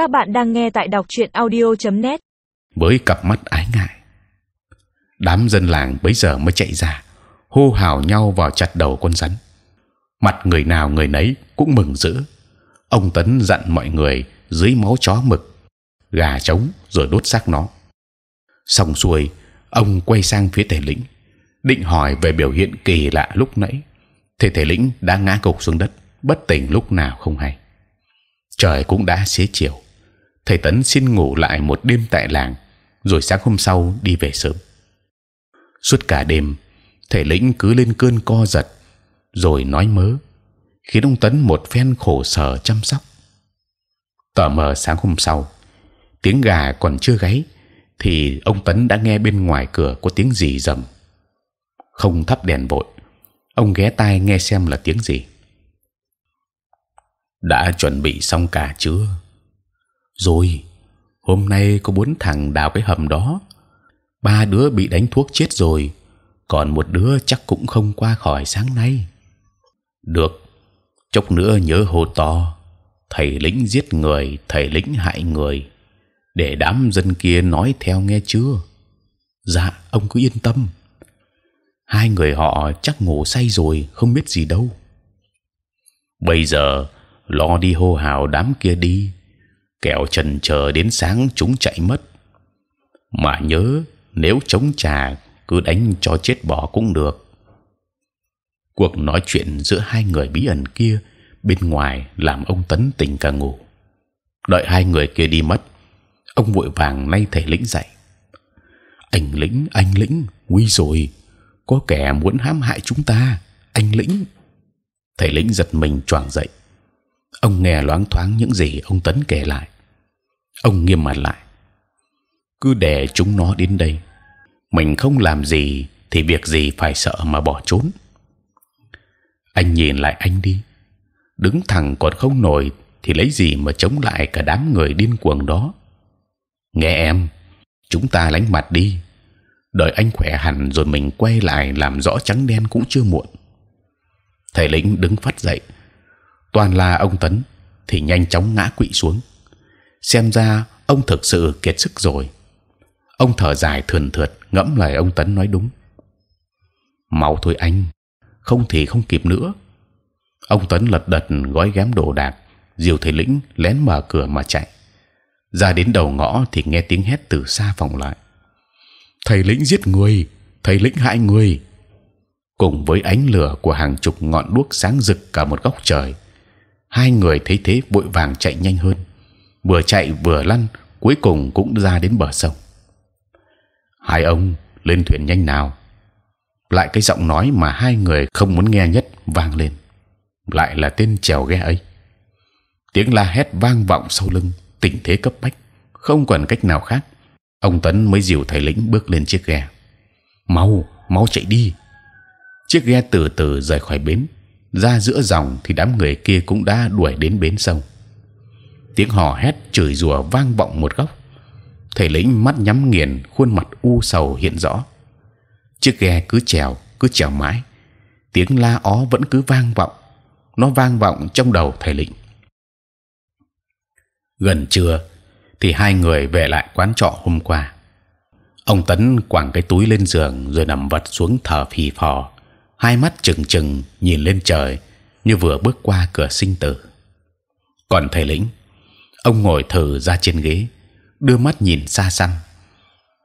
Các bạn đang nghe tại đọc truyện audio.net. với cặp mắt ái ngại. Đám dân làng bấy giờ mới chạy ra, hô hào nhau vào chặt đầu con rắn. Mặt người nào người nấy cũng mừng rỡ. Ông tấn dặn mọi người dưới máu chó mực, gà trống rồi đốt xác nó. Xong xuôi, ông quay sang phía thể lĩnh, định hỏi về biểu hiện kỳ lạ lúc nãy. Thì thể lĩnh đã ngã gục xuống đất, bất tỉnh lúc nào không hay. Trời cũng đã xế chiều, thầy tấn xin ngủ lại một đêm tại làng, rồi sáng hôm sau đi về sớm. Suốt cả đêm, thầy lĩnh cứ lên cơn co giật, rồi nói mớ, khiến ông tấn một phen khổ sở chăm sóc. tờ mờ sáng hôm sau, tiếng gà còn chưa gáy, thì ông tấn đã nghe bên ngoài cửa có tiếng gì rầm. Không thắp đèn vội, ông ghé tai nghe xem là tiếng gì. đã chuẩn bị xong cả chưa? Rồi, hôm nay có bốn thằng đào cái hầm đó, ba đứa bị đánh thuốc chết rồi, còn một đứa chắc cũng không qua khỏi sáng nay. Được, chốc nữa nhớ hô to, thầy lĩnh giết người, thầy lĩnh hại người, để đám dân kia nói theo nghe chưa? Dạ, ông cứ yên tâm. Hai người họ chắc ngủ say rồi, không biết gì đâu. Bây giờ lo đi hô hào đám kia đi, kẻo trần chờ đến sáng chúng chạy mất. Mà nhớ nếu chống trả cứ đánh cho chết bỏ cũng được. Cuộc nói chuyện giữa hai người bí ẩn kia bên ngoài làm ông tấn tỉnh cả ngủ. Đợi hai người kia đi mất, ông vội vàng nay thầy lĩnh dậy. Anh lĩnh, anh lĩnh, nguy rồi, có kẻ muốn hãm hại chúng ta. Anh lĩnh, thầy lĩnh giật mình choàng dậy. Ông nghe loáng thoáng những gì ông tấn kể lại. Ông nghiêm mặt lại. Cứ để chúng nó đến đây, mình không làm gì thì việc gì phải sợ mà bỏ trốn. Anh nhìn lại anh đi, đứng thẳng còn không nổi thì lấy gì mà chống lại cả đám người điên cuồng đó? Nghe em, chúng ta lánh mặt đi, đợi anh khỏe hẳn rồi mình quay lại làm rõ trắng đen cũng chưa muộn. Thầy lĩnh đứng phát dậy, toàn là ông tấn thì nhanh chóng ngã quỵ xuống. Xem ra ông thực sự kiệt sức rồi. Ông thở dài thườn thượt ngẫm lời ông tấn nói đúng. Mau thôi anh, không thì không kịp nữa. Ông tấn lật đật gói ghém đồ đạc, diều thầy lĩnh lén mở cửa mà chạy. Ra đến đầu ngõ thì nghe tiếng hét từ xa vọng lại. Thầy lĩnh giết người, thầy lĩnh hại người. Cùng với ánh lửa của hàng chục ngọn đuốc sáng rực cả một góc trời, hai người thấy thế vội vàng chạy nhanh hơn. Vừa chạy vừa lăn, cuối cùng cũng ra đến bờ sông. Hai ông lên thuyền nhanh nào. Lại cái giọng nói mà hai người không muốn nghe nhất vang lên. Lại là tên chèo ghe ấy. Tiếng la hét vang vọng sau lưng, tình thế cấp bách, không còn cách nào khác. Ông tấn mới dìu thầy lĩnh bước lên chiếc ghe. Mau, mau chạy đi! Chiếc ghe từ từ rời khỏi bến, ra giữa dòng thì đám người kia cũng đã đuổi đến bến sông. Tiếng hò hét chửi rủa vang vọng một góc. Thầy lĩnh mắt nhắm nghiền, khuôn mặt u sầu hiện rõ. Chiếc ghe cứ trèo cứ trèo mãi. Tiếng la ó vẫn cứ vang vọng. Nó vang vọng trong đầu thầy lĩnh gần trưa thì hai người về lại quán trọ hôm qua. Ông tấn quàng cái túi lên giường rồi nằm vật xuống thở phì phò hai mắt trừng trừng nhìn lên trời như vừa bước qua cửa sinh tử. Còn thầy lĩnh, ông ngồi thử ra trên ghế, đưa mắt nhìn xa xăm.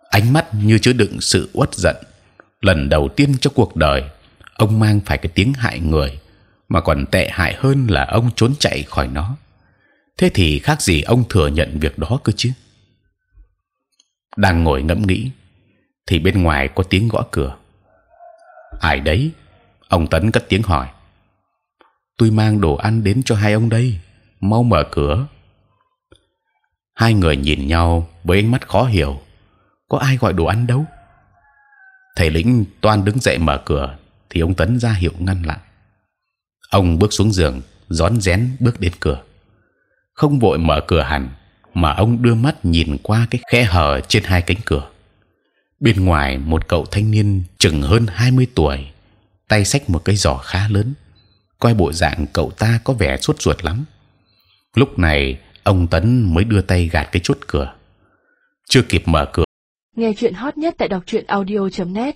Ánh mắt như chứa đựng sự uất giận. Lần đầu tiên trong cuộc đời, ông mang phải cái tiếng hại người, mà còn tệ hại hơn là ông trốn chạy khỏi nó. Thế thì khác gì ông thừa nhận việc đó cơ chứ? Đang ngồi ngẫm nghĩ, thì bên ngoài có tiếng gõ cửa. Ai đấy ông tấn cất tiếng hỏi. Tôi mang đồ ăn đến cho hai ông đây, mau mở cửa. Hai người nhìn nhau với ánh mắt khó hiểu. Có ai gọi đồ ăn đâu? Thầy lĩnh toan đứng dậy mở cửa, thì ông tấn ra hiệu ngăn lại. Ông bước xuống giường, rón rén bước đến cửa. Không vội mở cửa hẳn, mà ông đưa mắt nhìn qua cái khe hở trên hai cánh cửa. Bên ngoài một cậu thanh niên chừng hơn 20 tuổi tay xách một cái giỏ khá lớn. Coi bộ dạng cậu ta có vẻ sốt ruột lắm. Lúc này, ông tấn mới đưa tay gạt cái chốt cửa. Chưa kịp mở cửa. Nghe chuyện hot nhất tại đọc truyện audio.net